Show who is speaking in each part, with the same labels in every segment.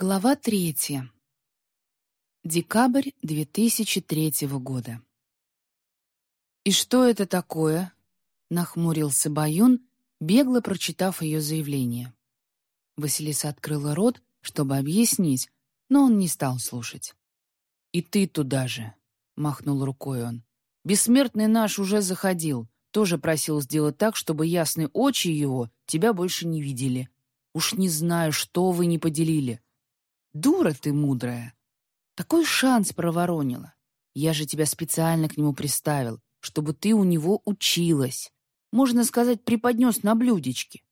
Speaker 1: Глава третья. Декабрь 2003 года. «И что это такое?» — нахмурился Баюн, бегло прочитав ее заявление. Василиса открыла рот, чтобы объяснить, но он не стал слушать. «И ты туда же!» — махнул рукой он. «Бессмертный наш уже заходил, тоже просил сделать так, чтобы ясные очи его тебя больше не видели. Уж не знаю, что вы не поделили». Дура ты мудрая. Такой шанс проворонила. Я же тебя специально к нему приставил, чтобы ты у него училась. Можно сказать, преподнес на блюдечке.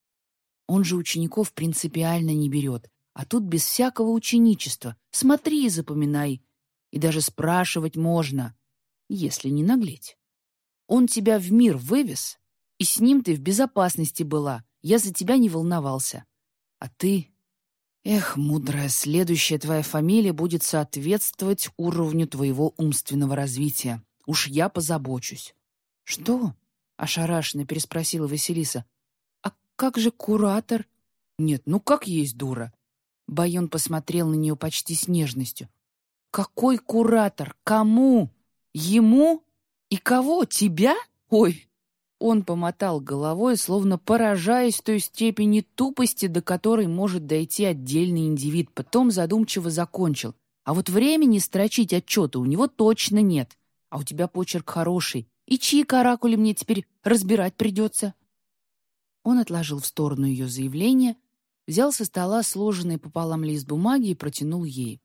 Speaker 1: Он же учеников принципиально не берет, а тут без всякого ученичества. Смотри и запоминай. И даже спрашивать можно, если не наглеть. Он тебя в мир вывез, и с ним ты в безопасности была. Я за тебя не волновался. А ты Эх, мудрая, следующая твоя фамилия будет соответствовать уровню твоего умственного развития. Уж я позабочусь. Что? Ошарашенно переспросила Василиса. А как же куратор? Нет, ну как есть дура. Байон посмотрел на нее почти с нежностью. Какой куратор? Кому? Ему? И кого? Тебя? Ой, он помотал головой, словно поражаясь той степени тупости, до которой может дойти отдельный индивид, потом задумчиво закончил. А вот времени строчить отчеты у него точно нет. А у тебя почерк хороший. И чьи каракули мне теперь разбирать придется? Он отложил в сторону ее заявление, взял со стола сложенный пополам лист бумаги и протянул ей.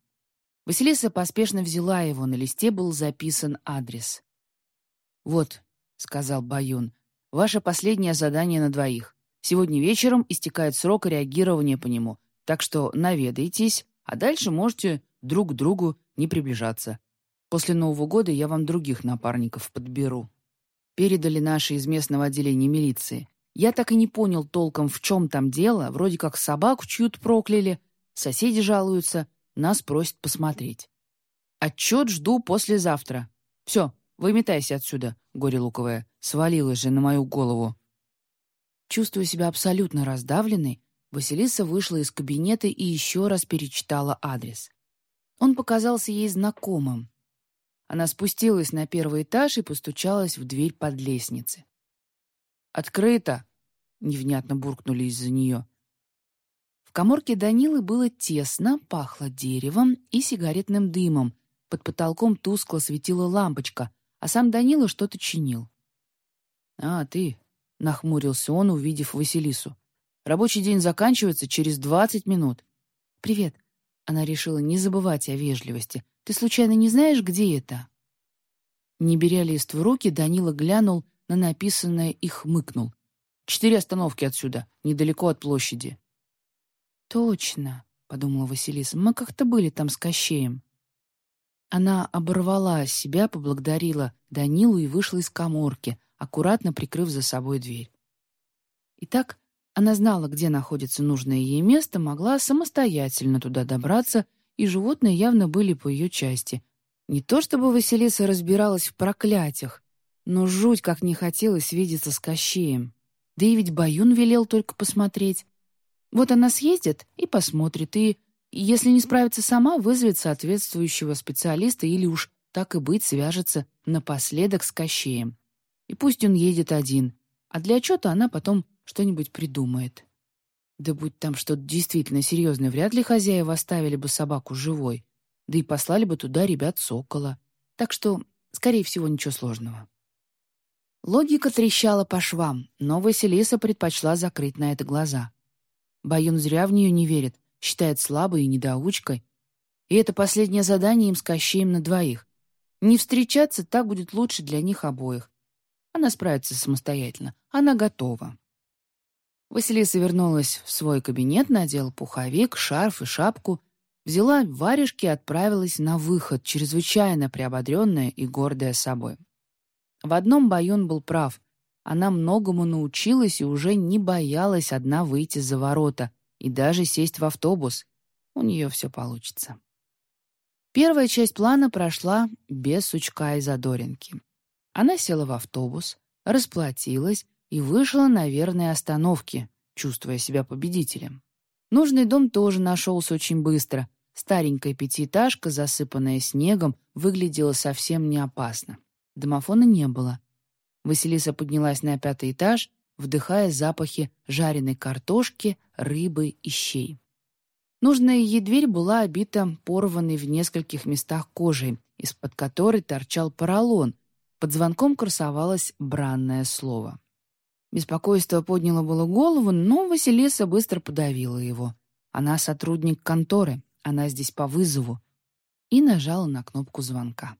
Speaker 1: Василиса поспешно взяла его, на листе был записан адрес. «Вот», — сказал Баюн, Ваше последнее задание на двоих. Сегодня вечером истекает срок реагирования по нему, так что наведайтесь, а дальше можете друг к другу не приближаться. После Нового года я вам других напарников подберу. Передали наши из местного отделения милиции. Я так и не понял толком, в чем там дело. Вроде как собаку чью-то прокляли, соседи жалуются, нас просят посмотреть. Отчет жду послезавтра. Все, Выметайся отсюда, горе луковое. Свалилась же на мою голову. Чувствуя себя абсолютно раздавленной, Василиса вышла из кабинета и еще раз перечитала адрес. Он показался ей знакомым. Она спустилась на первый этаж и постучалась в дверь под лестницей. «Открыто!» — невнятно буркнули из-за нее. В коморке Данилы было тесно, пахло деревом и сигаретным дымом. Под потолком тускло светила лампочка, а сам Данила что-то чинил. «А, ты», — нахмурился он, увидев Василису. «Рабочий день заканчивается через двадцать минут». «Привет». Она решила не забывать о вежливости. «Ты случайно не знаешь, где это?» Не беря лист в руки, Данила глянул на написанное и хмыкнул. «Четыре остановки отсюда, недалеко от площади». «Точно», — подумала Василиса, — «мы как-то были там с Кощеем». Она оборвала себя, поблагодарила Данилу и вышла из коморки, аккуратно прикрыв за собой дверь. Итак, она знала, где находится нужное ей место, могла самостоятельно туда добраться, и животные явно были по ее части. Не то чтобы Василиса разбиралась в проклятиях, но жуть как не хотелось видеться с Кощеем. Да и ведь Баюн велел только посмотреть. Вот она съездит и посмотрит, и если не справится сама, вызовет соответствующего специалиста или уж так и быть свяжется напоследок с Кощеем. И пусть он едет один, а для отчета она потом что-нибудь придумает. Да будь там что-то действительно серьезное, вряд ли хозяева оставили бы собаку живой, да и послали бы туда ребят Сокола. Так что, скорее всего, ничего сложного. Логика трещала по швам, но Василиса предпочла закрыть на это глаза. Баюн зря в нее не верит, считает слабой и недоучкой. И это последнее задание им с Кощеем на двоих. Не встречаться так будет лучше для них обоих. Она справится самостоятельно. Она готова. Василиса вернулась в свой кабинет, надела пуховик, шарф и шапку, взяла варежки и отправилась на выход, чрезвычайно приободренная и гордая собой. В одном Баюн был прав. Она многому научилась и уже не боялась одна выйти за ворота, и даже сесть в автобус. У нее все получится. Первая часть плана прошла без сучка и задоринки. Она села в автобус, расплатилась и вышла на верной остановке, чувствуя себя победителем. Нужный дом тоже нашелся очень быстро. Старенькая пятиэтажка, засыпанная снегом, выглядела совсем не опасно. Домофона не было. Василиса поднялась на пятый этаж, вдыхая запахи жареной картошки, рыбы и щей. Нужная ей дверь была обита порванной в нескольких местах кожей, из-под которой торчал поролон. Под звонком красовалось бранное слово. Беспокойство подняло было голову, но Василиса быстро подавила его. Она сотрудник конторы, она здесь по вызову. И нажала на кнопку звонка.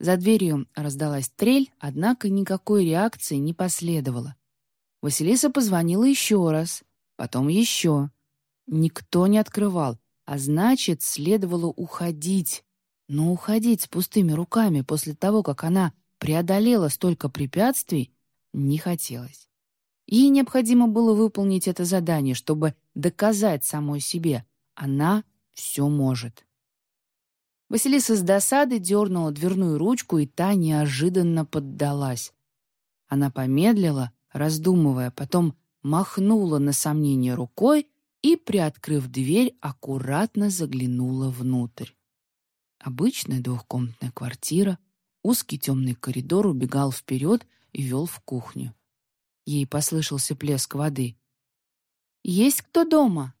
Speaker 1: За дверью раздалась трель, однако никакой реакции не последовало. Василиса позвонила еще раз, потом еще. Никто не открывал, а значит, следовало уходить. Но уходить с пустыми руками после того, как она преодолела столько препятствий, не хотелось. Ей необходимо было выполнить это задание, чтобы доказать самой себе, она все может. Василиса с досады дернула дверную ручку, и та неожиданно поддалась. Она помедлила, раздумывая, потом махнула на сомнение рукой и, приоткрыв дверь, аккуратно заглянула внутрь. Обычная двухкомнатная квартира, узкий темный коридор убегал вперед и вел в кухню. Ей послышался плеск воды. «Есть кто дома?»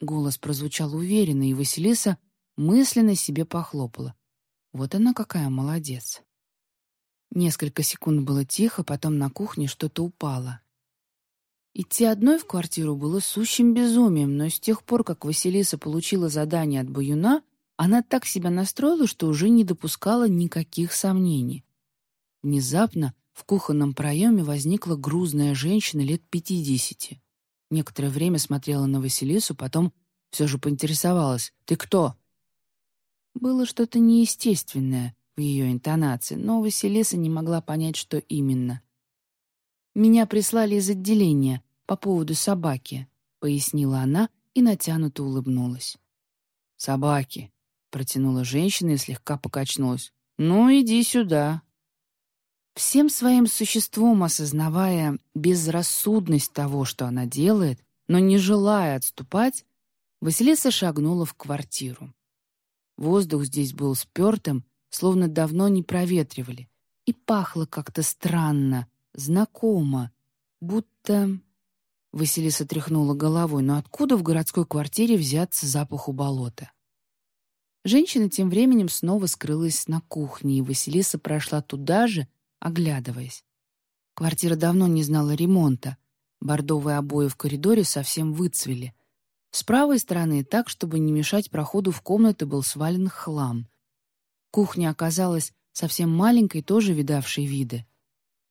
Speaker 1: Голос прозвучал уверенно, и Василиса мысленно себе похлопала. Вот она какая молодец. Несколько секунд было тихо, потом на кухне что-то упало. Идти одной в квартиру было сущим безумием, но с тех пор, как Василиса получила задание от Баюна, она так себя настроила, что уже не допускала никаких сомнений. Внезапно в кухонном проеме возникла грузная женщина лет пятидесяти. Некоторое время смотрела на Василису, потом все же поинтересовалась. «Ты кто?» Было что-то неестественное в ее интонации, но Василиса не могла понять, что именно. «Меня прислали из отделения по поводу собаки», — пояснила она и натянуто улыбнулась. «Собаки», — протянула женщина и слегка покачнулась. «Ну, иди сюда». Всем своим существом осознавая безрассудность того, что она делает, но не желая отступать, Василиса шагнула в квартиру. Воздух здесь был спертым, словно давно не проветривали, и пахло как-то странно, знакомо, будто... Василиса тряхнула головой, но откуда в городской квартире взяться запаху болота? Женщина тем временем снова скрылась на кухне, и Василиса прошла туда же, оглядываясь. Квартира давно не знала ремонта. Бордовые обои в коридоре совсем выцвели. С правой стороны, так, чтобы не мешать проходу в комнаты, был свален хлам. Кухня оказалась совсем маленькой, тоже видавшей виды.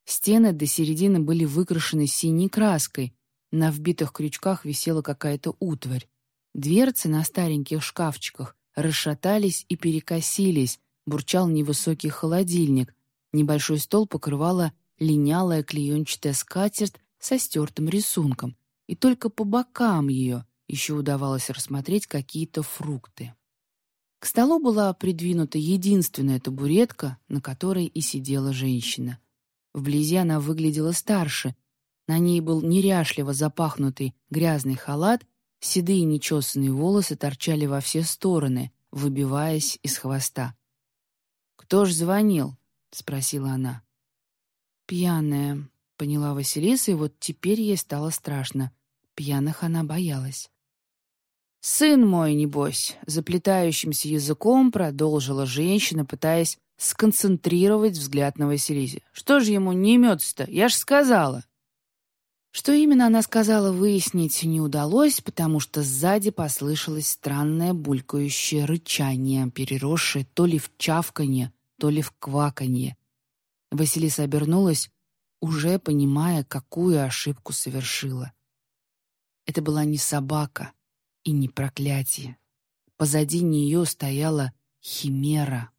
Speaker 1: Стены до середины были выкрашены синей краской, на вбитых крючках висела какая-то утварь. Дверцы на стареньких шкафчиках расшатались и перекосились, бурчал невысокий холодильник, Небольшой стол покрывала линялая клеенчатая скатерть со стертым рисунком, и только по бокам ее еще удавалось рассмотреть какие-то фрукты. К столу была придвинута единственная табуретка, на которой и сидела женщина. Вблизи она выглядела старше. На ней был неряшливо запахнутый грязный халат, седые нечесанные волосы торчали во все стороны, выбиваясь из хвоста. «Кто ж звонил?» — спросила она. «Пьяная», — поняла Василиса, и вот теперь ей стало страшно. Пьяных она боялась. «Сын мой, небось», — заплетающимся языком продолжила женщина, пытаясь сконцентрировать взгляд на Василисе. «Что же ему не имется-то? Я ж сказала». Что именно она сказала, выяснить не удалось, потому что сзади послышалось странное булькающее рычание, переросшее то ли в чавканье, то ли в кваканье. Василиса обернулась, уже понимая, какую ошибку совершила. Это была не собака и не проклятие. Позади нее стояла химера.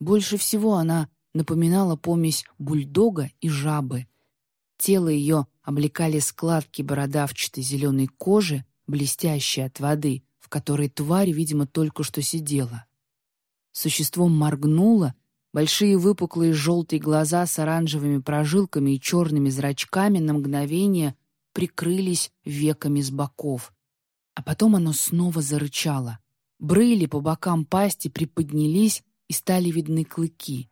Speaker 1: Больше всего она напоминала помесь бульдога и жабы. Тело ее облекали складки бородавчатой зеленой кожи, блестящей от воды, в которой тварь, видимо, только что сидела. Существо моргнуло Большие выпуклые желтые глаза с оранжевыми прожилками и черными зрачками на мгновение прикрылись веками с боков. А потом оно снова зарычало. Брыли по бокам пасти приподнялись и стали видны клыки.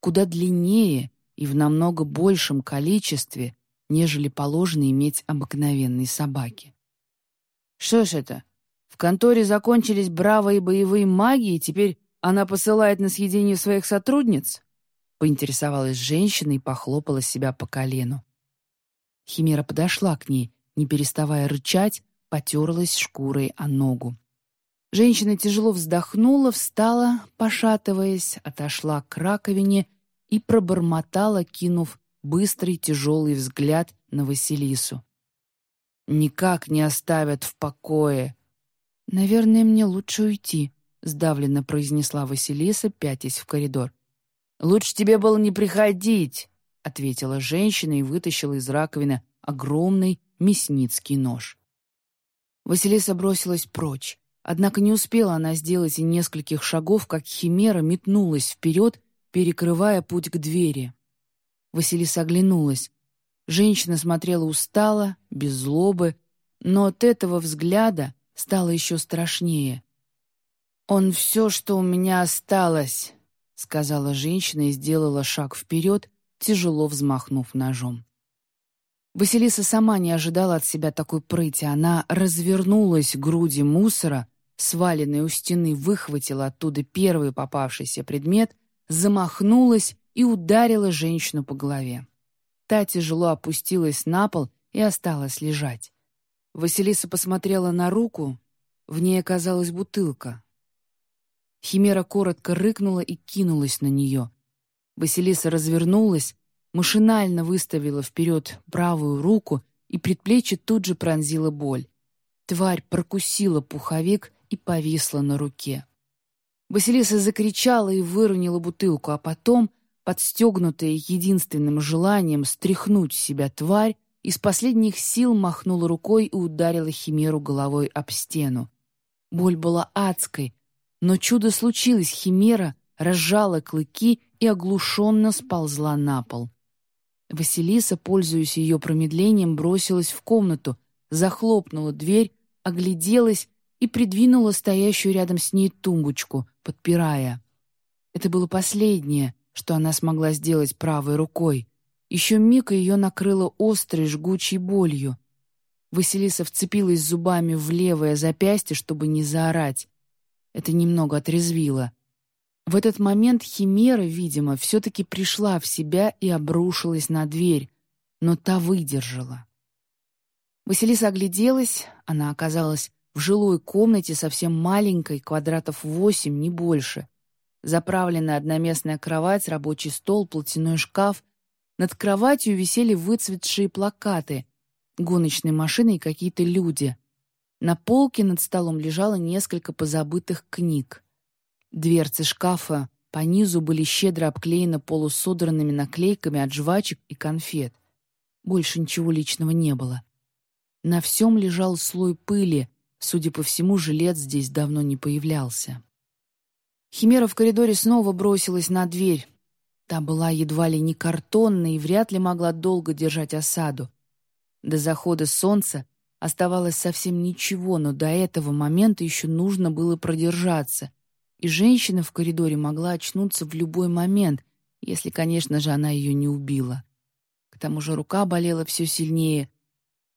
Speaker 1: Куда длиннее и в намного большем количестве, нежели положено иметь обыкновенной собаке. «Что ж это? В конторе закончились бравые боевые маги, и теперь она посылает на съедение своих сотрудниц?» Поинтересовалась женщина и похлопала себя по колену. Химера подошла к ней, не переставая рычать, потерлась шкурой о ногу. Женщина тяжело вздохнула, встала, пошатываясь, отошла к раковине и пробормотала, кинув быстрый тяжелый взгляд на Василису. «Никак не оставят в покое». «Наверное, мне лучше уйти», — сдавленно произнесла Василиса, пятясь в коридор. «Лучше тебе было не приходить», — ответила женщина и вытащила из раковины огромный мясницкий нож. Василиса бросилась прочь. Однако не успела она сделать и нескольких шагов, как химера метнулась вперед, перекрывая путь к двери. Василиса оглянулась. Женщина смотрела устало, без злобы, но от этого взгляда стало еще страшнее. «Он все, что у меня осталось», — сказала женщина и сделала шаг вперед, тяжело взмахнув ножом. Василиса сама не ожидала от себя такой прыти. Она развернулась к груди мусора, сваленной у стены, выхватила оттуда первый попавшийся предмет, замахнулась и ударила женщину по голове. Та тяжело опустилась на пол и осталась лежать. Василиса посмотрела на руку, в ней оказалась бутылка. Химера коротко рыкнула и кинулась на нее. Василиса развернулась, машинально выставила вперед правую руку, и предплечье тут же пронзила боль. Тварь прокусила пуховик и повисла на руке. Василиса закричала и выронила бутылку, а потом, подстегнутая единственным желанием стряхнуть себя тварь, из последних сил махнула рукой и ударила химеру головой об стену. Боль была адской, но чудо случилось, химера разжала клыки и оглушенно сползла на пол. Василиса, пользуясь ее промедлением, бросилась в комнату, захлопнула дверь, огляделась и придвинула стоящую рядом с ней тумбочку, подпирая. Это было последнее, что она смогла сделать правой рукой. Еще миг ее накрыло острой жгучей болью. Василиса вцепилась зубами в левое запястье, чтобы не заорать. Это немного отрезвило. В этот момент Химера, видимо, все-таки пришла в себя и обрушилась на дверь, но та выдержала. Василиса огляделась, она оказалась в жилой комнате совсем маленькой, квадратов восемь, не больше. Заправленная одноместная кровать, рабочий стол, платяной шкаф. Над кроватью висели выцветшие плакаты, гоночные машины и какие-то люди. На полке над столом лежало несколько позабытых книг. Дверцы шкафа по низу были щедро обклеены полусодранными наклейками от жвачек и конфет. Больше ничего личного не было. На всем лежал слой пыли, судя по всему, жилет здесь давно не появлялся. Химера в коридоре снова бросилась на дверь. Та была едва ли не картонной и вряд ли могла долго держать осаду. До захода солнца оставалось совсем ничего, но до этого момента еще нужно было продержаться и женщина в коридоре могла очнуться в любой момент, если, конечно же, она ее не убила. К тому же рука болела все сильнее.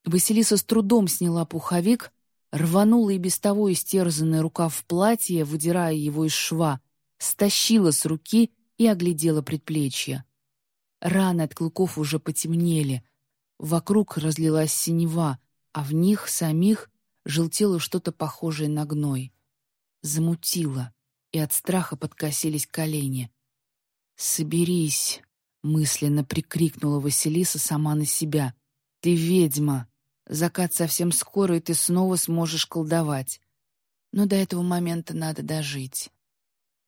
Speaker 1: Василиса с трудом сняла пуховик, рванула и без того истерзанный рукав в платье, выдирая его из шва, стащила с руки и оглядела предплечье. Раны от клыков уже потемнели. Вокруг разлилась синева, а в них самих желтело что-то похожее на гной. Замутило и от страха подкосились колени. «Соберись!» — мысленно прикрикнула Василиса сама на себя. «Ты ведьма! Закат совсем скоро, и ты снова сможешь колдовать. Но до этого момента надо дожить».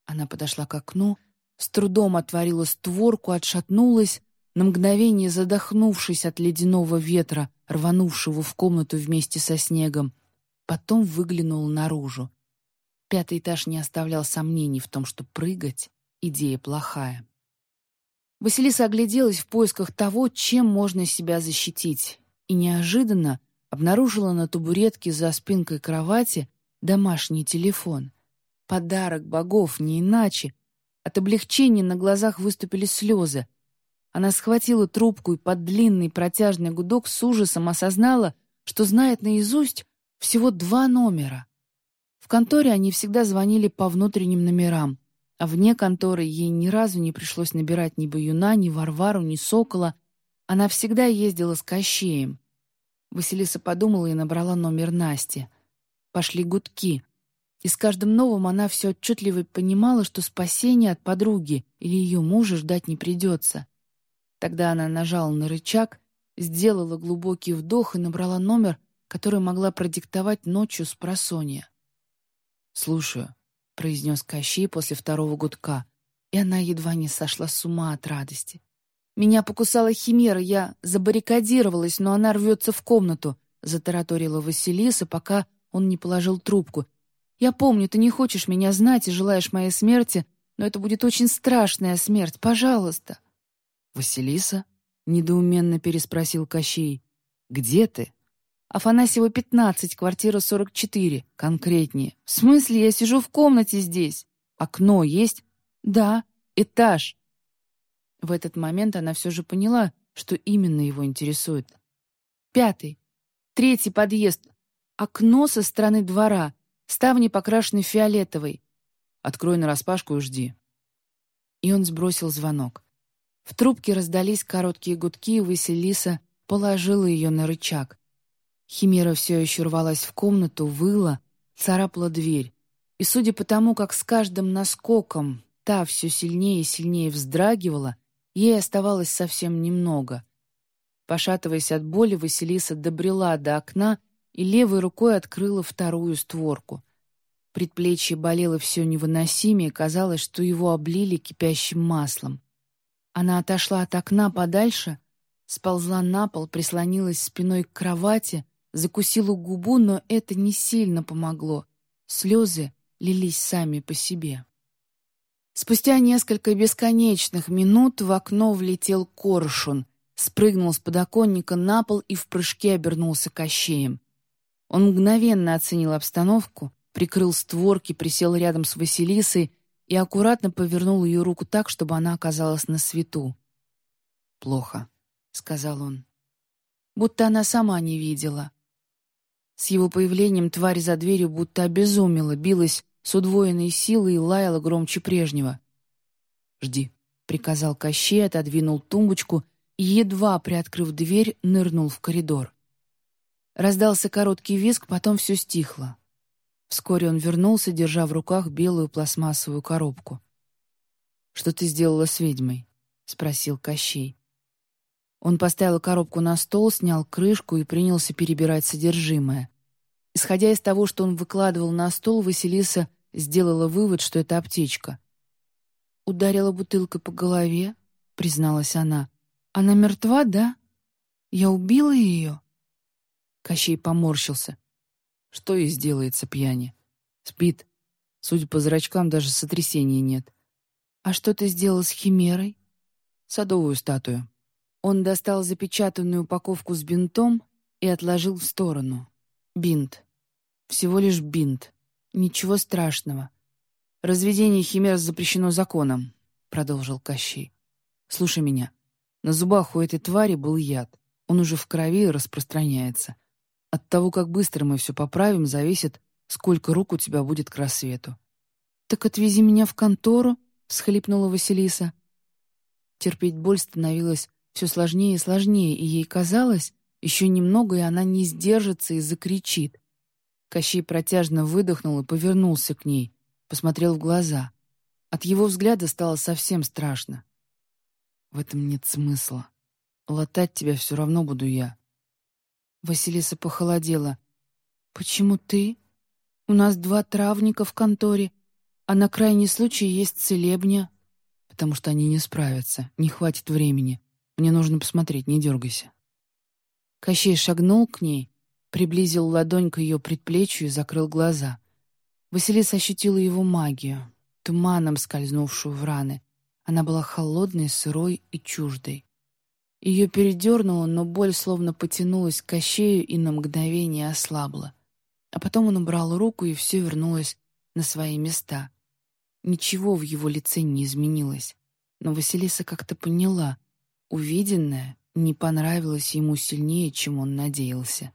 Speaker 1: Она подошла к окну, с трудом отворила створку, отшатнулась, на мгновение задохнувшись от ледяного ветра, рванувшего в комнату вместе со снегом, потом выглянула наружу. Пятый этаж не оставлял сомнений в том, что прыгать — идея плохая. Василиса огляделась в поисках того, чем можно себя защитить, и неожиданно обнаружила на табуретке за спинкой кровати домашний телефон. Подарок богов, не иначе. От облегчения на глазах выступили слезы. Она схватила трубку и под длинный протяжный гудок с ужасом осознала, что знает наизусть всего два номера. Конторе они всегда звонили по внутренним номерам, а вне конторы ей ни разу не пришлось набирать ни Баюна, ни Варвару, ни Сокола. Она всегда ездила с Кощеем. Василиса подумала и набрала номер Насти. Пошли гудки. И с каждым новым она все отчетливо понимала, что спасения от подруги или ее мужа ждать не придется. Тогда она нажала на рычаг, сделала глубокий вдох и набрала номер, который могла продиктовать ночью с просонья. «Слушаю», — произнес Кощей после второго гудка, и она едва не сошла с ума от радости. «Меня покусала химера, я забаррикадировалась, но она рвется в комнату», — затараторила Василиса, пока он не положил трубку. «Я помню, ты не хочешь меня знать и желаешь моей смерти, но это будет очень страшная смерть. Пожалуйста». «Василиса?» — недоуменно переспросил Кощей. «Где ты?» «Афанасьева, 15, квартира 44, конкретнее. В смысле, я сижу в комнате здесь. Окно есть?» «Да, этаж». В этот момент она все же поняла, что именно его интересует. «Пятый. Третий подъезд. Окно со стороны двора. Ставни покрашены фиолетовой. Открой нараспашку и жди». И он сбросил звонок. В трубке раздались короткие гудки, и Василиса положила ее на рычаг. Химера все еще рвалась в комнату, выла, царапала дверь. И судя по тому, как с каждым наскоком та все сильнее и сильнее вздрагивала, ей оставалось совсем немного. Пошатываясь от боли, Василиса добрела до окна и левой рукой открыла вторую створку. Предплечье болело все невыносимее, казалось, что его облили кипящим маслом. Она отошла от окна подальше, сползла на пол, прислонилась спиной к кровати, закусила губу, но это не сильно помогло. Слезы лились сами по себе. Спустя несколько бесконечных минут в окно влетел коршун, спрыгнул с подоконника на пол и в прыжке обернулся кощеем. Он мгновенно оценил обстановку, прикрыл створки, присел рядом с Василисой и аккуратно повернул ее руку так, чтобы она оказалась на свету. «Плохо», — сказал он. Будто она сама не видела. С его появлением тварь за дверью будто обезумела, билась с удвоенной силой и лаяла громче прежнего. «Жди», — приказал Кощей, отодвинул тумбочку и, едва приоткрыв дверь, нырнул в коридор. Раздался короткий визг, потом все стихло. Вскоре он вернулся, держа в руках белую пластмассовую коробку. «Что ты сделала с ведьмой?» — спросил Кощей. Он поставил коробку на стол, снял крышку и принялся перебирать содержимое. Исходя из того, что он выкладывал на стол, Василиса сделала вывод, что это аптечка. «Ударила бутылкой по голове», — призналась она. «Она мертва, да? Я убила ее?» Кощей поморщился. Что ей сделается пьяни? Спит. Судя по зрачкам, даже сотрясения нет. «А что ты сделал с химерой?» «Садовую статую». Он достал запечатанную упаковку с бинтом и отложил в сторону. Бинт. Всего лишь бинт. Ничего страшного. «Разведение химер запрещено законом», — продолжил Кощей. «Слушай меня. На зубах у этой твари был яд. Он уже в крови распространяется. От того, как быстро мы все поправим, зависит, сколько рук у тебя будет к рассвету. «Так отвези меня в контору», — всхлипнула Василиса. Терпеть боль становилось все сложнее и сложнее, и ей казалось, еще немного, и она не сдержится и закричит. Кощей протяжно выдохнул и повернулся к ней, посмотрел в глаза. От его взгляда стало совсем страшно. «В этом нет смысла. Латать тебя все равно буду я. Василиса похолодела. «Почему ты? У нас два травника в конторе, а на крайний случай есть целебня». «Потому что они не справятся, не хватит времени. Мне нужно посмотреть, не дергайся». Кощей шагнул к ней, приблизил ладонь к ее предплечью и закрыл глаза. Василиса ощутила его магию, туманом скользнувшую в раны. Она была холодной, сырой и чуждой. Ее передернуло, но боль словно потянулась к кощею и на мгновение ослабла. А потом он убрал руку, и все вернулось на свои места. Ничего в его лице не изменилось. Но Василиса как-то поняла. Увиденное не понравилось ему сильнее, чем он надеялся.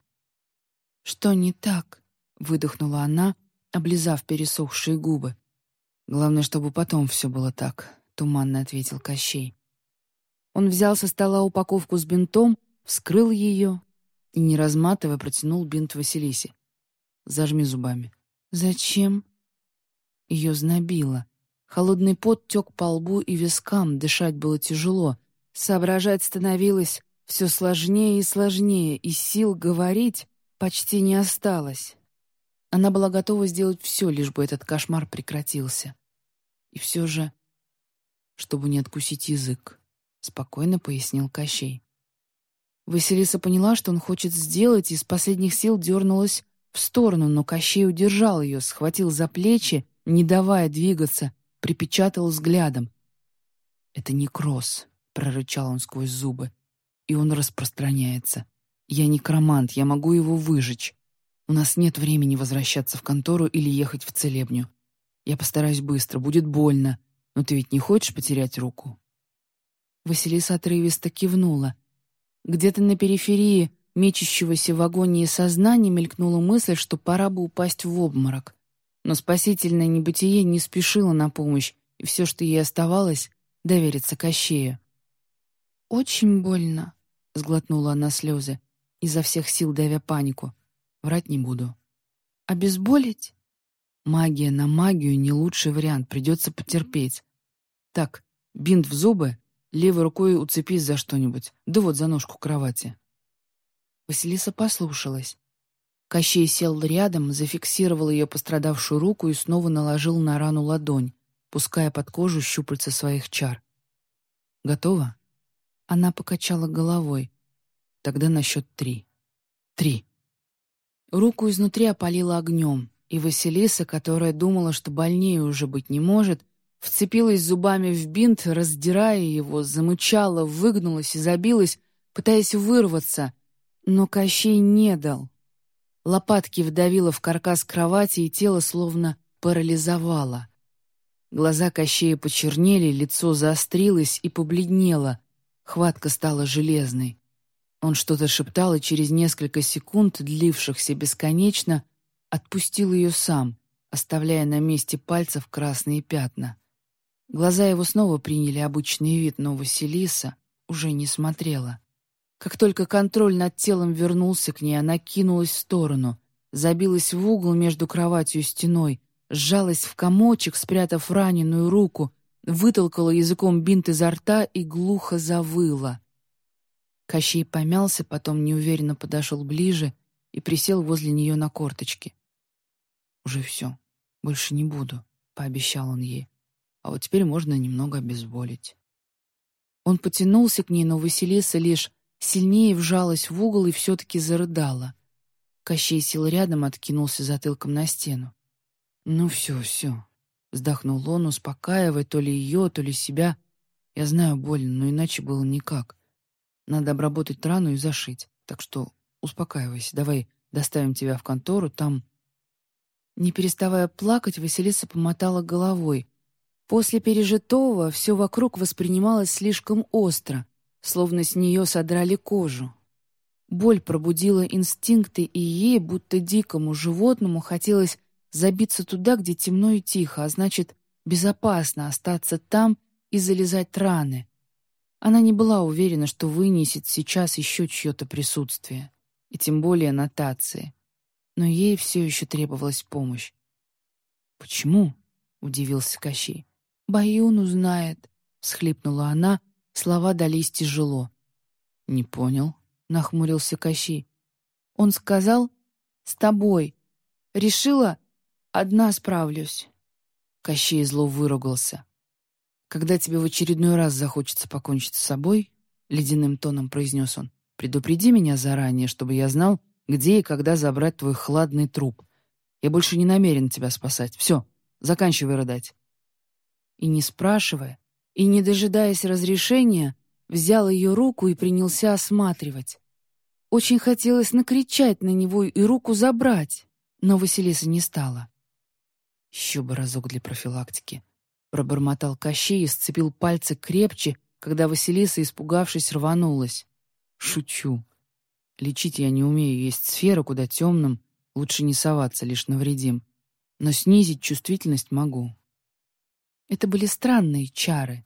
Speaker 1: «Что не так?» — выдохнула она, облизав пересохшие губы. «Главное, чтобы потом все было так», — туманно ответил Кощей. Он взял со стола упаковку с бинтом, вскрыл ее и, не разматывая, протянул бинт Василисе. «Зажми зубами». «Зачем?» Ее знобило. Холодный пот тек по лбу и вискам, дышать было тяжело. Соображать становилось все сложнее и сложнее, и сил говорить почти не осталось. Она была готова сделать все, лишь бы этот кошмар прекратился. И все же, чтобы не откусить язык, спокойно пояснил Кощей. Василиса поняла, что он хочет сделать, и с последних сил дернулась в сторону, но Кощей удержал ее, схватил за плечи, не давая двигаться, припечатал взглядом. «Это не кросс», — прорычал он сквозь зубы, — «и он распространяется. Я некромант, я могу его выжечь. У нас нет времени возвращаться в контору или ехать в целебню. Я постараюсь быстро, будет больно. Но ты ведь не хочешь потерять руку?» Василиса отрывисто кивнула. Где-то на периферии мечущегося в агонии сознания мелькнула мысль, что пора бы упасть в обморок. Но спасительное небытие не спешило на помощь, и все, что ей оставалось, — довериться Кощею. «Очень больно», — сглотнула она слезы, изо всех сил давя панику. Врать не буду. Обезболить? Магия на магию не лучший вариант, придется потерпеть. Так, бинт в зубы, левой рукой уцепись за что-нибудь, да вот за ножку кровати. Василиса послушалась. Кощей сел рядом, зафиксировал ее пострадавшую руку и снова наложил на рану ладонь, пуская под кожу щупальца своих чар. «Готово?» Она покачала головой. «Тогда на счет три». «Три». Руку изнутри опалило огнем, и Василиса, которая думала, что больнее уже быть не может, вцепилась зубами в бинт, раздирая его, замычала, выгнулась и забилась, пытаясь вырваться, но Кощей не дал. Лопатки вдавило в каркас кровати, и тело словно парализовало. Глаза Кощея почернели, лицо заострилось и побледнело, хватка стала железной. Он что-то шептал, и через несколько секунд, длившихся бесконечно, отпустил ее сам, оставляя на месте пальцев красные пятна. Глаза его снова приняли обычный вид, но Василиса уже не смотрела. Как только контроль над телом вернулся к ней, она кинулась в сторону, забилась в угол между кроватью и стеной, сжалась в комочек, спрятав раненую руку, вытолкала языком бинт изо рта и глухо завыла. Кощей помялся, потом неуверенно подошел ближе и присел возле нее на корточки. «Уже все. Больше не буду», — пообещал он ей. «А вот теперь можно немного обезболить». Он потянулся к ней, но Василиса лишь сильнее вжалась в угол и все-таки зарыдала. Кощей сел рядом, откинулся затылком на стену. «Ну все, все», — вздохнул он, успокаивая то ли ее, то ли себя. «Я знаю, больно, но иначе было никак. Надо обработать рану и зашить. Так что успокаивайся. Давай доставим тебя в контору, там...» Не переставая плакать, Василиса помотала головой. После пережитого все вокруг воспринималось слишком остро, словно с нее содрали кожу. Боль пробудила инстинкты, и ей, будто дикому животному, хотелось забиться туда, где темно и тихо, а значит, безопасно остаться там и залезать раны, она не была уверена, что вынесет сейчас еще чье-то присутствие, и тем более нотации. Но ей все еще требовалась помощь. «Почему?» — удивился Кощей. «Баюн узнает», — всхлипнула она, слова дались тяжело. «Не понял», — нахмурился Кощей. «Он сказал, с тобой. Решила, одна справлюсь». Кощей зло выругался. «Когда тебе в очередной раз захочется покончить с собой», — ледяным тоном произнес он, «предупреди меня заранее, чтобы я знал, где и когда забрать твой хладный труп. Я больше не намерен тебя спасать. Все, заканчивай рыдать». И не спрашивая, и не дожидаясь разрешения, взял ее руку и принялся осматривать. Очень хотелось накричать на него и руку забрать, но Василиса не стала. «Еще бы разок для профилактики», — пробормотал Кощей и сцепил пальцы крепче, когда Василиса, испугавшись, рванулась. «Шучу. Лечить я не умею, есть сфера, куда темным лучше не соваться, лишь навредим. Но снизить чувствительность могу». Это были странные чары.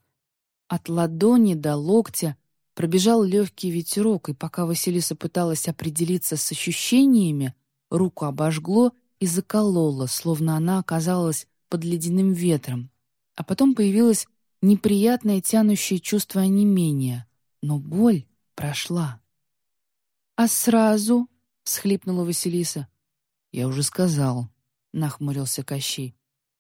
Speaker 1: От ладони до локтя пробежал легкий ветерок, и пока Василиса пыталась определиться с ощущениями, руку обожгло и закололо, словно она оказалась под ледяным ветром. А потом появилось неприятное тянущее чувство онемения, но боль прошла. «А сразу?» — схлипнула Василиса. «Я уже сказал», — нахмурился Кощей.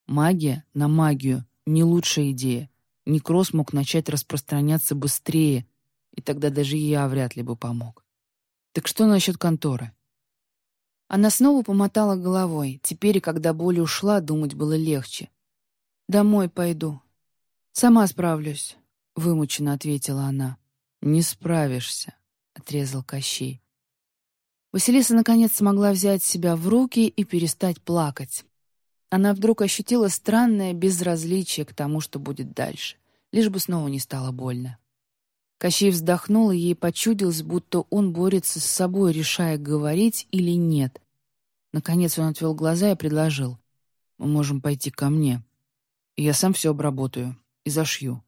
Speaker 1: «Магия на магию — не лучшая идея. Некроз мог начать распространяться быстрее, и тогда даже я вряд ли бы помог. Так что насчет конторы?» Она снова помотала головой. Теперь, когда боль ушла, думать было легче. «Домой пойду. Сама справлюсь», — вымученно ответила она. «Не справишься», — отрезал Кощей. Василиса наконец смогла взять себя в руки и перестать плакать. Она вдруг ощутила странное безразличие к тому, что будет дальше, лишь бы снова не стало больно. Кощей вздохнул, и ей почудилось, будто он борется с собой, решая, говорить или нет. Наконец он отвел глаза и предложил. «Мы можем пойти ко мне. Я сам все обработаю и зашью».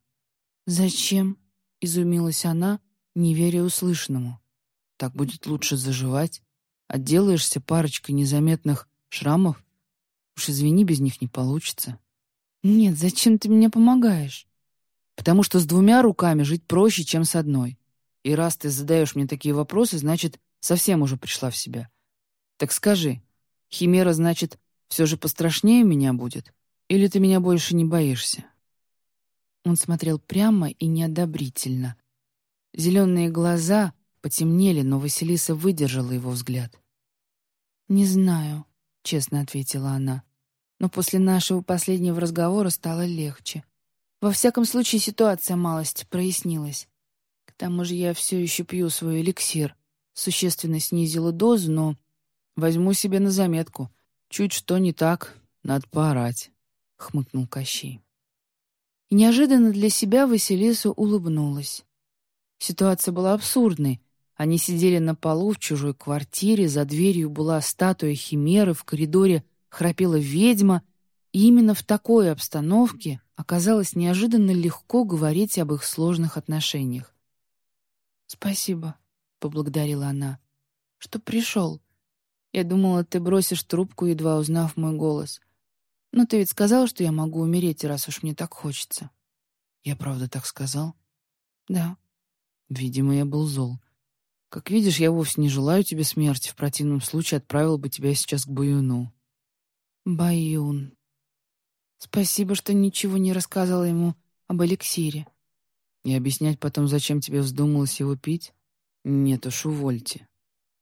Speaker 1: «Зачем?» — изумилась она, не веря услышанному. «Так будет лучше заживать. Отделаешься парочкой незаметных шрамов. Уж извини, без них не получится». «Нет, зачем ты мне помогаешь?» Потому что с двумя руками жить проще, чем с одной. И раз ты задаешь мне такие вопросы, значит, совсем уже пришла в себя. Так скажи, Химера, значит, все же пострашнее меня будет? Или ты меня больше не боишься?» Он смотрел прямо и неодобрительно. Зеленые глаза потемнели, но Василиса выдержала его взгляд. «Не знаю», — честно ответила она. «Но после нашего последнего разговора стало легче. Во всяком случае, ситуация малость прояснилась. К тому же я все еще пью свой эликсир. Существенно снизила дозу, но возьму себе на заметку. Чуть что не так, надо поорать, — хмыкнул Кощей. И неожиданно для себя Василиса улыбнулась. Ситуация была абсурдной. Они сидели на полу в чужой квартире, за дверью была статуя химеры, в коридоре храпела ведьма, и именно в такой обстановке оказалось неожиданно легко говорить об их сложных отношениях. «Спасибо», — поблагодарила она, — «что пришел. Я думала, ты бросишь трубку, едва узнав мой голос. Но ты ведь сказал, что я могу умереть, раз уж мне так хочется». «Я правда так сказал?» «Да». «Видимо, я был зол. Как видишь, я вовсе не желаю тебе смерти, в противном случае отправил бы тебя сейчас к Баюну». «Баюн», Спасибо, что ничего не рассказала ему об эликсире. И объяснять потом, зачем тебе вздумалось его пить? Нет уж, увольте.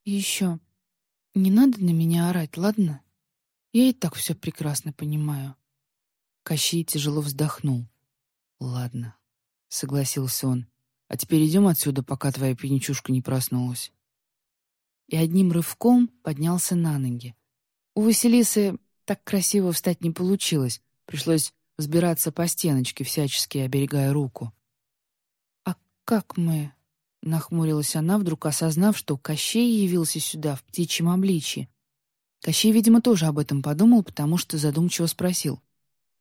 Speaker 1: И еще. Не надо на меня орать, ладно? Я и так все прекрасно понимаю. Кощей тяжело вздохнул. Ладно, согласился он. А теперь идем отсюда, пока твоя пенечушка не проснулась. И одним рывком поднялся на ноги. У Василисы так красиво встать не получилось, Пришлось взбираться по стеночке, всячески оберегая руку. «А как мы?» — нахмурилась она, вдруг осознав, что Кощей явился сюда в птичьем обличье. Кощей, видимо, тоже об этом подумал, потому что задумчиво спросил.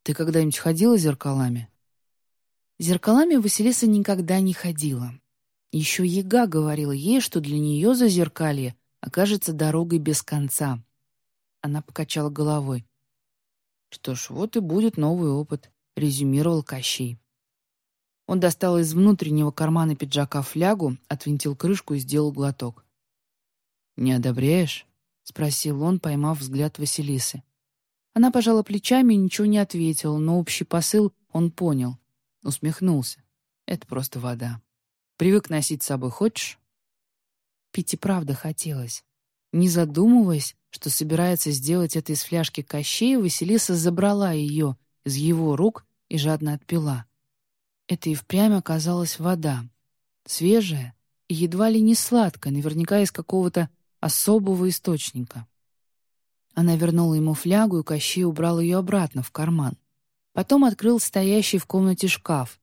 Speaker 1: «Ты когда-нибудь ходила зеркалами?» Зеркалами Василиса никогда не ходила. Еще Яга говорила ей, что для нее зазеркалье окажется дорогой без конца. Она покачала головой. «Что ж, вот и будет новый опыт», — резюмировал Кощей. Он достал из внутреннего кармана пиджака флягу, отвинтил крышку и сделал глоток. «Не одобряешь?» — спросил он, поймав взгляд Василисы. Она пожала плечами и ничего не ответила, но общий посыл он понял. Усмехнулся. «Это просто вода. Привык носить с собой, хочешь?» Пить и правда хотелось. Не задумываясь, что собирается сделать это из фляжки Кощея, Василиса забрала ее из его рук и жадно отпила. Это и впрямь оказалась вода. свежая и едва ли не сладкая, наверняка из какого-то особого источника. Она вернула ему флягу, и Кощей убрал ее обратно в карман. Потом открыл стоящий в комнате шкаф.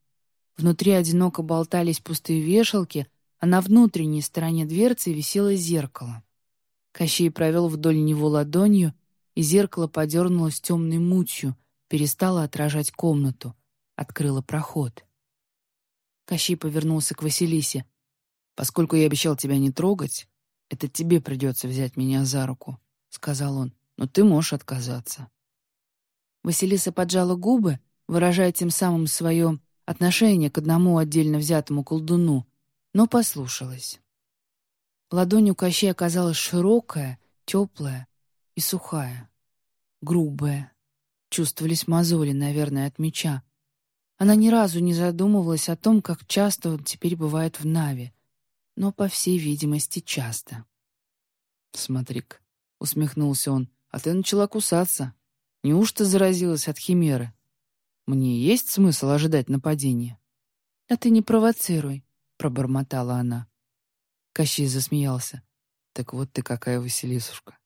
Speaker 1: Внутри одиноко болтались пустые вешалки, а на внутренней стороне дверцы висело зеркало. Кощей провел вдоль него ладонью, и зеркало подернулось темной мутью, перестало отражать комнату, открыло проход. Кощей повернулся к Василисе. «Поскольку я обещал тебя не трогать, это тебе придется взять меня за руку», — сказал он но ты можешь отказаться». Василиса поджала губы, выражая тем самым свое отношение к одному отдельно взятому колдуну, но послушалась. Ладонь у Кощей оказалась широкая, теплая и сухая, грубая. Чувствовались мозоли, наверное, от меча. Она ни разу не задумывалась о том, как часто он теперь бывает в Наве, но, по всей видимости, часто. «Смотри-ка», — усмехнулся он, а ты начала кусаться. Неужто заразилась от химеры? Мне есть смысл ожидать нападения?» «А ты не провоцируй», — пробормотала она. Кощей засмеялся. «Так вот ты какая Василисушка.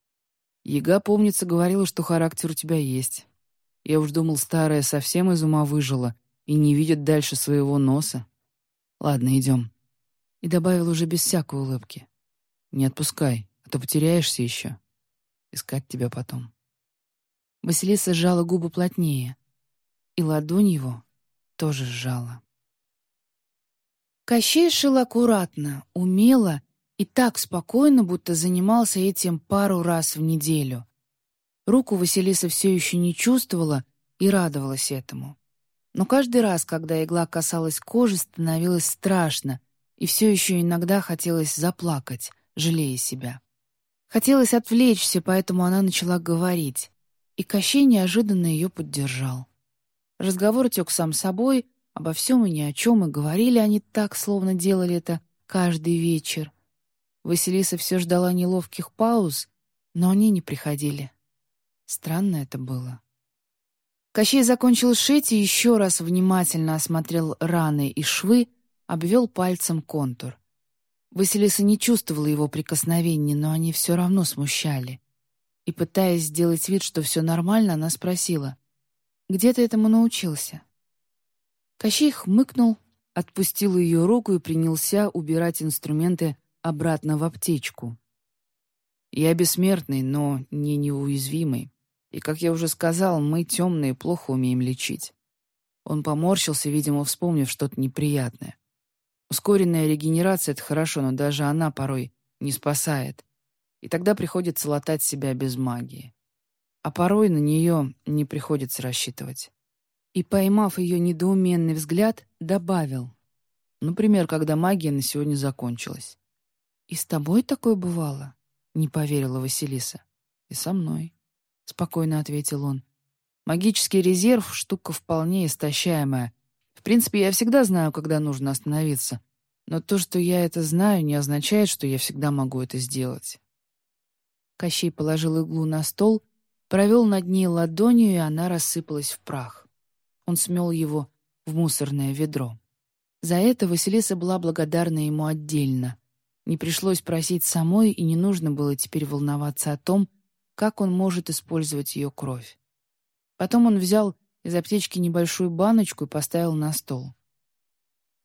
Speaker 1: Яга, помнится, говорила, что характер у тебя есть. Я уж думал, старая совсем из ума выжила и не видит дальше своего носа. Ладно, идем». И добавил уже без всякой улыбки. «Не отпускай, а то потеряешься еще». Искать тебя потом». Василиса сжала губы плотнее, и ладонь его тоже сжала. Кощей шил аккуратно, умело и так спокойно, будто занимался этим пару раз в неделю. Руку Василиса все еще не чувствовала и радовалась этому. Но каждый раз, когда игла касалась кожи, становилось страшно, и все еще иногда хотелось заплакать, жалея себя. Хотелось отвлечься, поэтому она начала говорить, и Кощей неожиданно ее поддержал. Разговор тек сам собой, обо всем и ни о чем, и говорили они так, словно делали это каждый вечер. Василиса все ждала неловких пауз, но они не приходили. Странно это было. Кощей закончил шить и еще раз внимательно осмотрел раны и швы, обвел пальцем контур. Василиса не чувствовала его прикосновений, но они все равно смущали. И, пытаясь сделать вид, что все нормально, она спросила, «Где ты этому научился?» Кощей хмыкнул, отпустил ее руку и принялся убирать инструменты обратно в аптечку. «Я бессмертный, но не неуязвимый. И, как я уже сказал, мы темные плохо умеем лечить». Он поморщился, видимо, вспомнив что-то неприятное. Ускоренная регенерация — это хорошо, но даже она порой не спасает. И тогда приходится латать себя без магии. А порой на нее не приходится рассчитывать. И, поймав ее недоуменный взгляд, добавил. Например, когда магия на сегодня закончилась. «И с тобой такое бывало?» — не поверила Василиса. «И со мной», — спокойно ответил он. «Магический резерв — штука вполне истощаемая, в принципе, я всегда знаю, когда нужно остановиться. Но то, что я это знаю, не означает, что я всегда могу это сделать. Кощей положил иглу на стол, провел над ней ладонью, и она рассыпалась в прах. Он смел его в мусорное ведро. За это Василиса была благодарна ему отдельно. Не пришлось просить самой, и не нужно было теперь волноваться о том, как он может использовать ее кровь. Потом он взял из аптечки небольшую баночку и поставил на стол.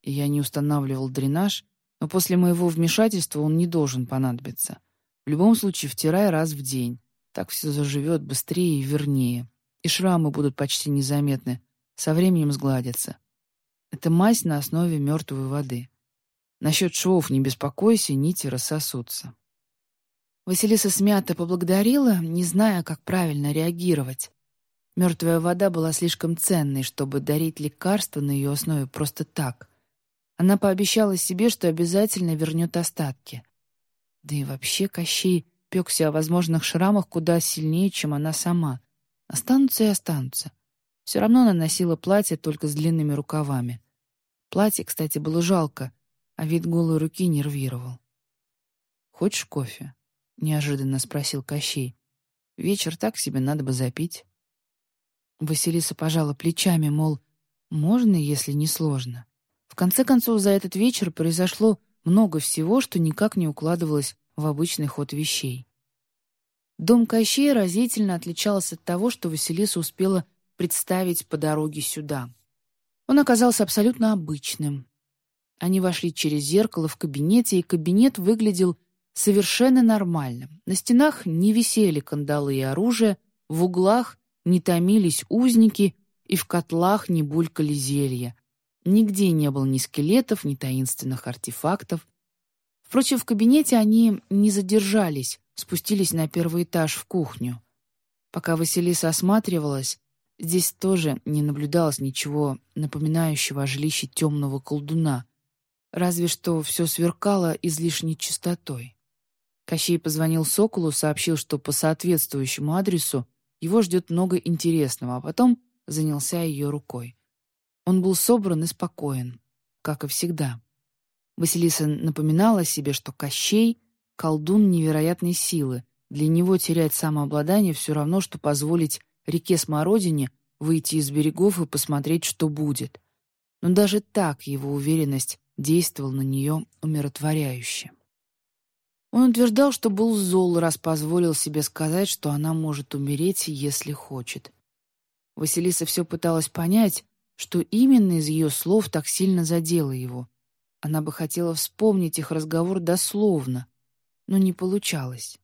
Speaker 1: Я не устанавливал дренаж, но после моего вмешательства он не должен понадобиться. В любом случае, втирай раз в день. Так все заживет быстрее и вернее. И шрамы будут почти незаметны, со временем сгладятся. Это мазь на основе мертвой воды. Насчет швов не беспокойся, нити рассосутся. Василиса смято поблагодарила, не зная, как правильно реагировать. Мертвая вода была слишком ценной, чтобы дарить лекарства на ее основе просто так. Она пообещала себе, что обязательно вернет остатки. Да и вообще Кощей пекся о возможных шрамах куда сильнее, чем она сама. Останутся и останутся. Все равно она носила платье только с длинными рукавами. Платье, кстати, было жалко, а вид голой руки нервировал. «Хочешь кофе?» — неожиданно спросил Кощей. «Вечер так себе, надо бы запить». Василиса пожала плечами, мол, можно, если не сложно. В конце концов, за этот вечер произошло много всего, что никак не укладывалось в обычный ход вещей. Дом Кощея разительно отличался от того, что Василиса успела представить по дороге сюда. Он оказался абсолютно обычным. Они вошли через зеркало в кабинете, и кабинет выглядел совершенно нормальным. На стенах не висели кандалы и оружие, в углах не томились узники, и в котлах не булькали зелья. Нигде не было ни скелетов, ни таинственных артефактов. Впрочем, в кабинете они не задержались, спустились на первый этаж в кухню. Пока Василиса осматривалась, здесь тоже не наблюдалось ничего напоминающего о жилище темного колдуна, разве что все сверкало излишней чистотой. Кощей позвонил Соколу, сообщил, что по соответствующему адресу его ждет много интересного, а потом занялся ее рукой. Он был собран и спокоен, как и всегда. Василиса напоминала себе, что Кощей — колдун невероятной силы. Для него терять самообладание все равно, что позволить реке Смородине выйти из берегов и посмотреть, что будет. Но даже так его уверенность действовала на нее умиротворяюще. Он утверждал, что был зол, раз позволил себе сказать, что она может умереть, если хочет. Василиса все пыталась понять, что именно из ее слов так сильно задело его. Она бы хотела вспомнить их разговор дословно, но не получалось.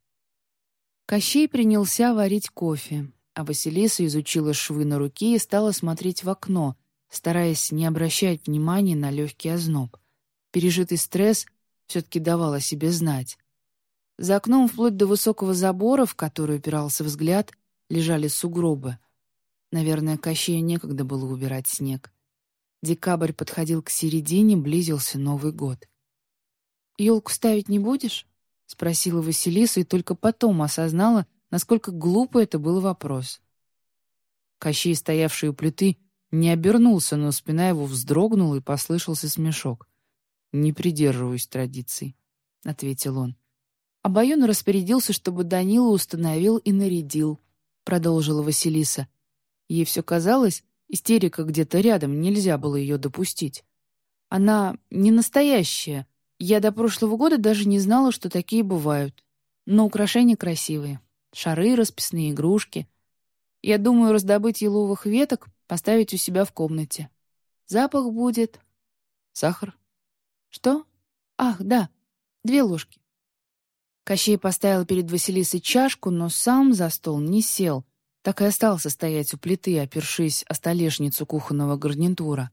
Speaker 1: Кощей принялся варить кофе, а Василиса изучила швы на руке и стала смотреть в окно, стараясь не обращать внимания на легкий озноб. Пережитый стресс все-таки давал о себе знать. За окном, вплоть до высокого забора, в который упирался взгляд, лежали сугробы. Наверное, Кощею некогда было убирать снег. Декабрь подходил к середине, близился Новый год. «Елку ставить не будешь?» — спросила Василиса и только потом осознала, насколько глупо это был вопрос. Кощей, стоявший у плиты, не обернулся, но спина его вздрогнула и послышался смешок. «Не придерживаюсь традиций», — ответил он. А Баюн распорядился, чтобы Данила установил и нарядил, — продолжила Василиса. Ей все казалось, истерика где-то рядом, нельзя было ее допустить. Она не настоящая. Я до прошлого года даже не знала, что такие бывают. Но украшения красивые. Шары, расписные игрушки. Я думаю раздобыть еловых веток, поставить у себя в комнате. Запах будет. Сахар. Что? Ах, да, две ложки. Кощей поставил перед Василисой чашку, но сам за стол не сел, так и остался стоять у плиты, опершись о столешницу кухонного гарнитура.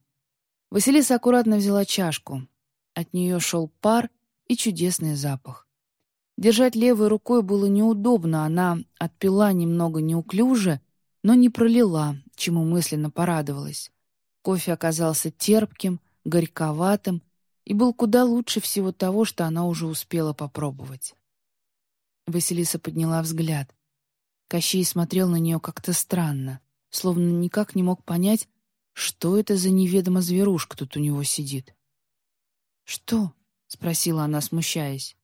Speaker 1: Василиса аккуратно взяла чашку. От нее шел пар и чудесный запах. Держать левой рукой было неудобно, она отпила немного неуклюже, но не пролила, чему мысленно порадовалась. Кофе оказался терпким, горьковатым и был куда лучше всего того, что она уже успела попробовать. Василиса подняла взгляд. Кощей смотрел на нее как-то странно, словно никак не мог понять, что это за неведомо зверушка тут у него сидит. «Что?» — спросила она, смущаясь.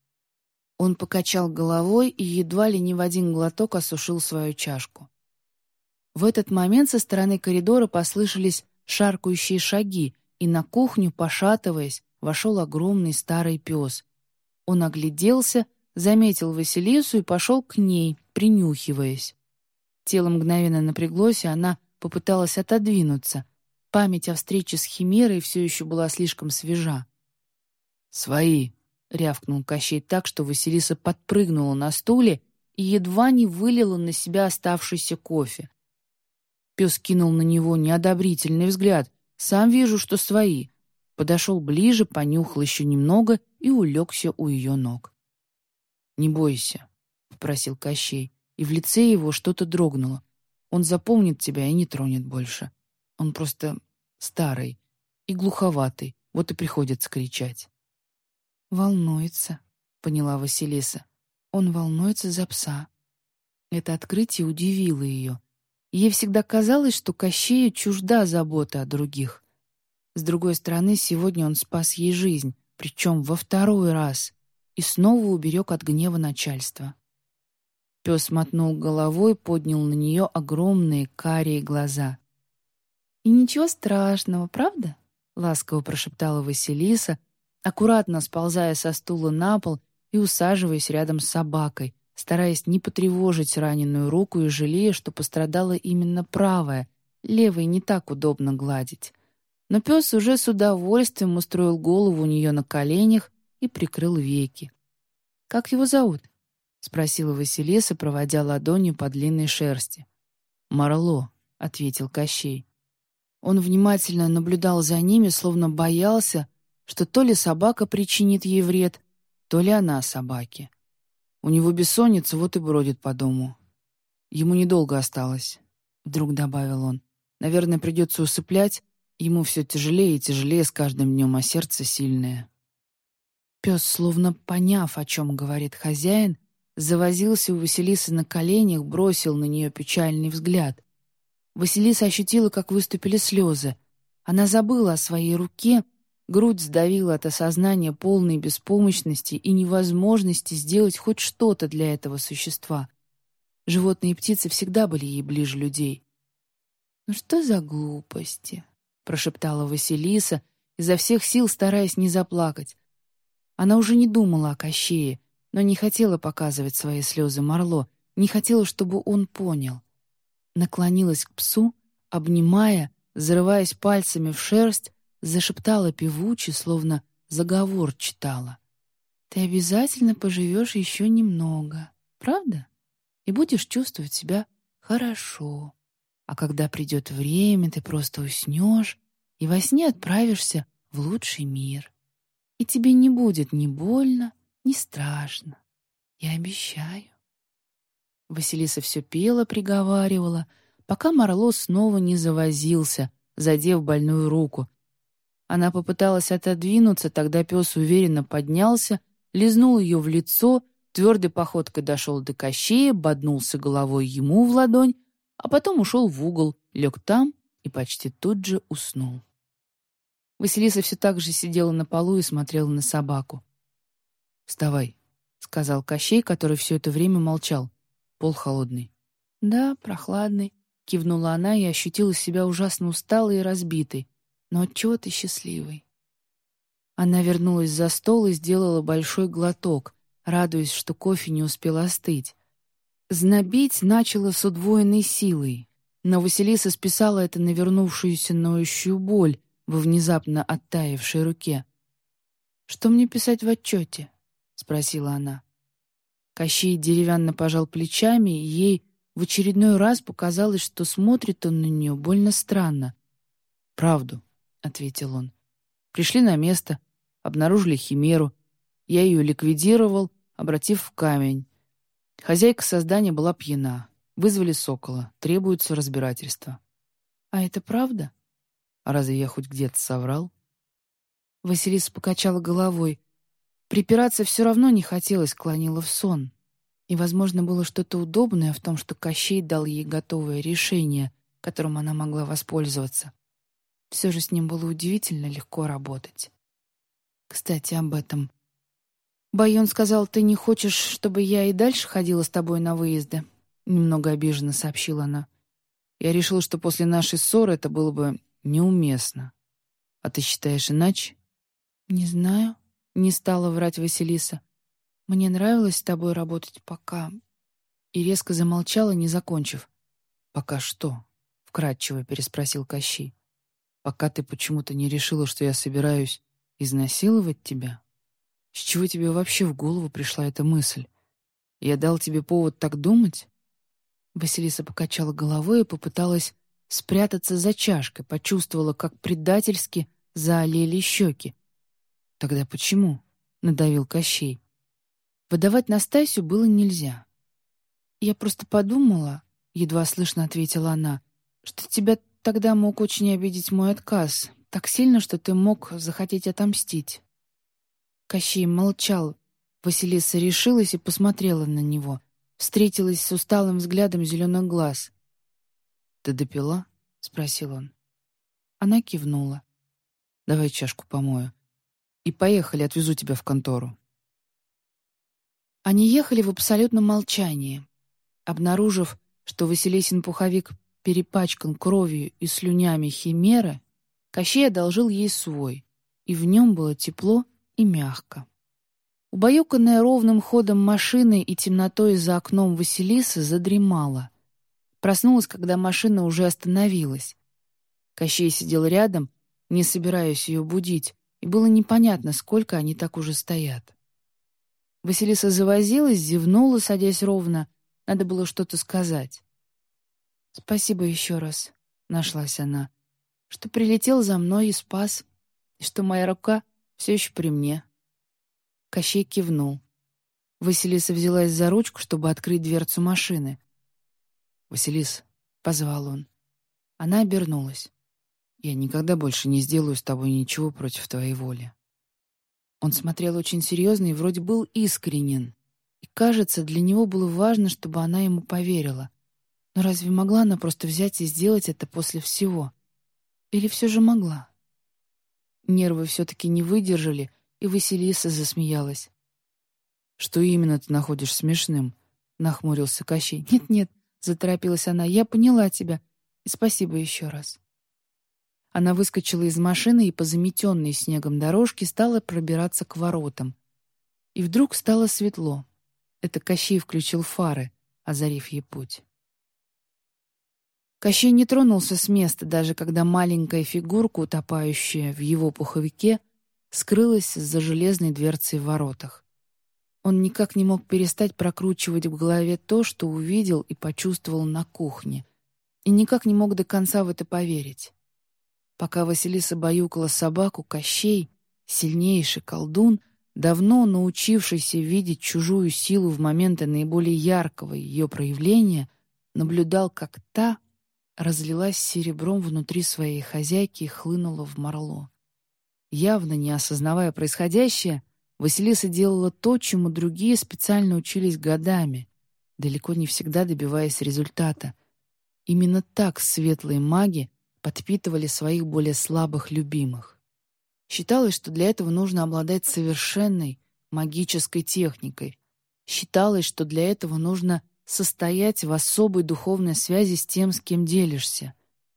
Speaker 1: Он покачал головой и едва ли не в один глоток осушил свою чашку. В этот момент со стороны коридора послышались шаркающие шаги, и на кухню, пошатываясь, вошел огромный старый пес. Он огляделся заметил Василису и пошел к ней, принюхиваясь. Тело мгновенно напряглось, и она попыталась отодвинуться. Память о встрече с Химерой все еще была слишком свежа. «Свои!» — рявкнул Кощей так, что Василиса подпрыгнула на стуле и едва не вылила на себя оставшийся кофе. Пес кинул на него неодобрительный взгляд. «Сам вижу, что свои». Подошел ближе, понюхал еще немного и улегся у ее ног. «Не бойся», — попросил Кощей, и в лице его что-то дрогнуло. «Он запомнит тебя и не тронет больше. Он просто старый и глуховатый, вот и приходится кричать». «Волнуется», — поняла Василиса. «Он волнуется за пса». Это открытие удивило ее. Ей всегда казалось, что Кощею чужда забота о других. С другой стороны, сегодня он спас ей жизнь, причем во второй раз и снова уберег от гнева начальства. Пес мотнул головой, поднял на нее огромные карие глаза. «И ничего страшного, правда?» — ласково прошептала Василиса, аккуратно сползая со стула на пол и усаживаясь рядом с собакой, стараясь не потревожить раненую руку и жалея, что пострадала именно правая, левой не так удобно гладить. Но пес уже с удовольствием устроил голову у нее на коленях и прикрыл веки. «Как его зовут?» — спросила Василиса, проводя ладонью по длинной шерсти. «Марло», — ответил Кощей. Он внимательно наблюдал за ними, словно боялся, что то ли собака причинит ей вред, то ли она собаке. У него бессонница, вот и бродит по дому. Ему недолго осталось, — вдруг добавил он. Наверное, придется усыплять, ему все тяжелее и тяжелее с каждым днем, а сердце сильное. Пес, словно поняв, о чем говорит хозяин, завозился у Василисы на коленях, бросил на нее печальный взгляд. Василиса ощутила, как выступили слезы. Она забыла о своей руке, грудь сдавила от осознания полной беспомощности и невозможности сделать хоть что-то для этого существа. Животные и птицы всегда были ей ближе людей. «Ну что за глупости?» — прошептала Василиса, изо всех сил стараясь не заплакать. Она уже не думала о Кощее, но не хотела показывать свои слезы Марло, не хотела, чтобы он понял наклонилась к псу, обнимая, зарываясь пальцами в шерсть, зашептала певуче, словно заговор читала. «Ты обязательно поживешь еще немного, правда? И будешь чувствовать себя хорошо. А когда придет время, ты просто уснешь и во сне отправишься в лучший мир. И тебе не будет ни больно, ни страшно. Я обещаю». Василиса все пела, приговаривала, пока Марло снова не завозился, задев больную руку. Она попыталась отодвинуться, тогда пес уверенно поднялся, лизнул ее в лицо, твердой походкой дошел до кощея, боднулся головой ему в ладонь, а потом ушел в угол, лег там и почти тут же уснул. Василиса все так же сидела на полу и смотрела на собаку. «Вставай», — сказал Кощей, который все это время молчал. Пол холодный. «Да, прохладный», — кивнула она и ощутила себя ужасно усталой и разбитой. «Но отчего ты счастливой?» Она вернулась за стол и сделала большой глоток, радуясь, что кофе не успел остыть. Знобить начало с удвоенной силой, но Василиса списала это на вернувшуюся ноющую боль во внезапно оттаившей руке. «Что мне писать в отчете?» — спросила она. Кощей деревянно пожал плечами, и ей в очередной раз показалось, что смотрит он на нее больно странно. «Правду», — ответил он. «Пришли на место, обнаружили химеру. Я ее ликвидировал, обратив в камень. Хозяйка создания была пьяна. Вызвали сокола. Требуется разбирательство». «А это правда?» «А разве я хоть где-то соврал?» Василиса покачала головой. Припираться все равно не хотелось, клонила в сон. И, возможно, было что-то удобное в том, что Кощей дал ей готовое решение, которым она могла воспользоваться. Все же с ним было удивительно легко работать. Кстати, об этом. «Байон сказал, ты не хочешь, чтобы я и дальше ходила с тобой на выезды?» Немного обиженно сообщила она. Я решил, что после нашей ссоры это было бы неуместно. А ты считаешь иначе? Не знаю. Не стала врать Василиса. «Мне нравилось с тобой работать пока...» И резко замолчала, не закончив. «Пока что?» — вкратчиво переспросил Кощей. «Пока ты почему-то не решила, что я собираюсь изнасиловать тебя? С чего тебе вообще в голову пришла эта мысль? Я дал тебе повод так думать?» Василиса покачала головой и попыталась спрятаться за чашкой, почувствовала, как предательски заолели щеки. «Тогда почему?» — надавил Кощей. Выдавать Настасью было нельзя. «Я просто подумала», — едва слышно ответила она, «что тебя тогда мог очень обидеть мой отказ, так сильно, что ты мог захотеть отомстить». Кощей молчал. Василиса решилась и посмотрела на него, встретилась с усталым взглядом зеленых глаз. «Ты допила?» — спросил он. Она кивнула. «Давай чашку помою. И поехали, отвезу тебя в контору». Они ехали в абсолютном молчании. Обнаружив, что Василисин пуховик перепачкан кровью и слюнями химеры, Кощей одолжил ей свой, и в нем было тепло и мягко. Убаюканная ровным ходом машины и темнотой за окном Василиса задремала. Проснулась, когда машина уже остановилась. Кощей сидел рядом, не собираясь ее будить, и было непонятно, сколько они так уже стоят. Василиса завозилась, зевнула, садясь ровно. Надо было что-то сказать. «Спасибо еще раз», — нашлась она, «что прилетел за мной и спас, и что моя рука все еще при мне». Кощей кивнул. Василиса взялась за ручку, чтобы открыть дверцу машины. «Василис», — позвал он. Она обернулась. «Я никогда больше не сделаю с тобой ничего против твоей воли». Он смотрел очень серьезно и вроде был искренен. И, кажется, для него было важно, чтобы она ему поверила. Но разве могла она просто взять и сделать это после всего? Или все же могла? Нервы все-таки не выдержали, и Василиса засмеялась. «Что именно ты находишь смешным?» — нахмурился Кощей. «Нет-нет», — заторопилась она, — «я поняла тебя. И спасибо еще раз». Она выскочила из машины и по заметенной снегом дорожке стала пробираться к воротам. И вдруг стало светло. Это Кощей включил фары, озарив ей путь. Кощей не тронулся с места, даже когда маленькая фигурка, утопающая в его пуховике, скрылась за железной дверцей в воротах. Он никак не мог перестать прокручивать в голове то, что увидел и почувствовал на кухне, и никак не мог до конца в это поверить. Пока Василиса баюкала собаку, Кощей, сильнейший колдун, давно научившийся видеть чужую силу в моменты наиболее яркого ее проявления, наблюдал, как та разлилась серебром внутри своей хозяйки и хлынула в морло. Явно не осознавая происходящее, Василиса делала то, чему другие специально учились годами, далеко не всегда добиваясь результата. Именно так светлые маги подпитывали своих более слабых любимых. Считалось, что для этого нужно обладать совершенной магической техникой. Считалось, что для этого нужно состоять в особой духовной связи с тем, с кем делишься.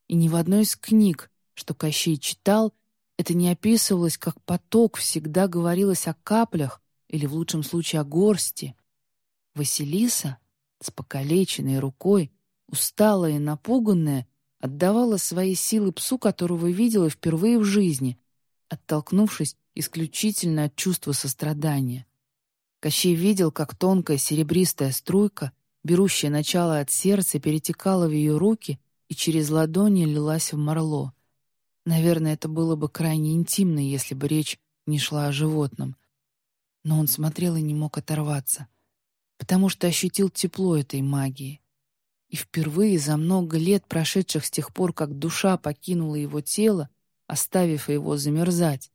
Speaker 1: И ни в одной из книг, что Кощей читал, это не описывалось как поток, всегда говорилось о каплях или, в лучшем случае, о горсти. Василиса, с покалеченной рукой, усталая и напуганная, отдавала свои силы псу, которого видела впервые в жизни, оттолкнувшись исключительно от чувства сострадания. Кощей видел, как тонкая серебристая струйка, берущая начало от сердца, перетекала в ее руки и через ладони лилась в морло. Наверное, это было бы крайне интимно, если бы речь не шла о животном. Но он смотрел и не мог оторваться, потому что ощутил тепло этой магии — и впервые за много лет, прошедших с тех пор, как душа покинула его тело, оставив его замерзать,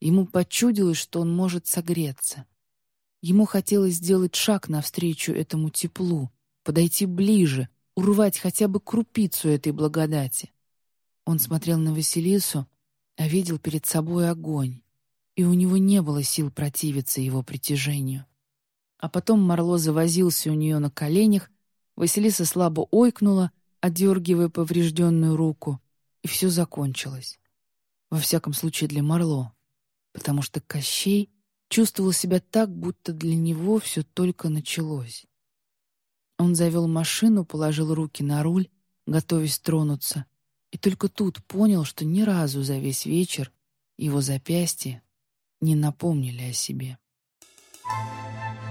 Speaker 1: ему почудилось, что он может согреться. Ему хотелось сделать шаг навстречу этому теплу, подойти ближе, урвать хотя бы крупицу этой благодати. Он смотрел на Василису, а видел перед собой огонь, и у него не было сил противиться его притяжению. А потом Марло завозился у нее на коленях, Василиса слабо ойкнула, отдергивая поврежденную руку, и все закончилось. Во всяком случае для Марло, потому что Кощей чувствовал себя так, будто для него все только началось. Он завел машину, положил руки на руль, готовясь тронуться, и только тут понял, что ни разу за весь вечер его запястья не напомнили о себе. Thank you.